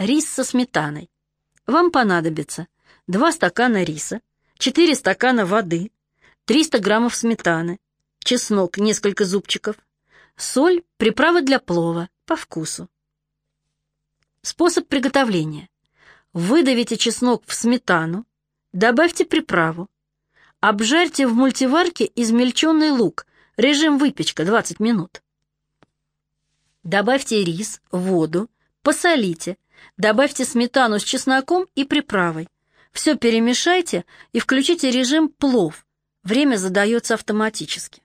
Рис со сметаной. Вам понадобится 2 стакана риса, 4 стакана воды, 300 граммов сметаны, чеснок несколько зубчиков, соль, приправы для плова по вкусу. Способ приготовления. Выдавите чеснок в сметану, добавьте приправу, обжарьте в мультиварке измельченный лук, режим выпечка 20 минут. Добавьте рис, воду, посолите, добавьте сметану с чесноком и приправой. Все перемешайте и включите режим плов. Время задается автоматически.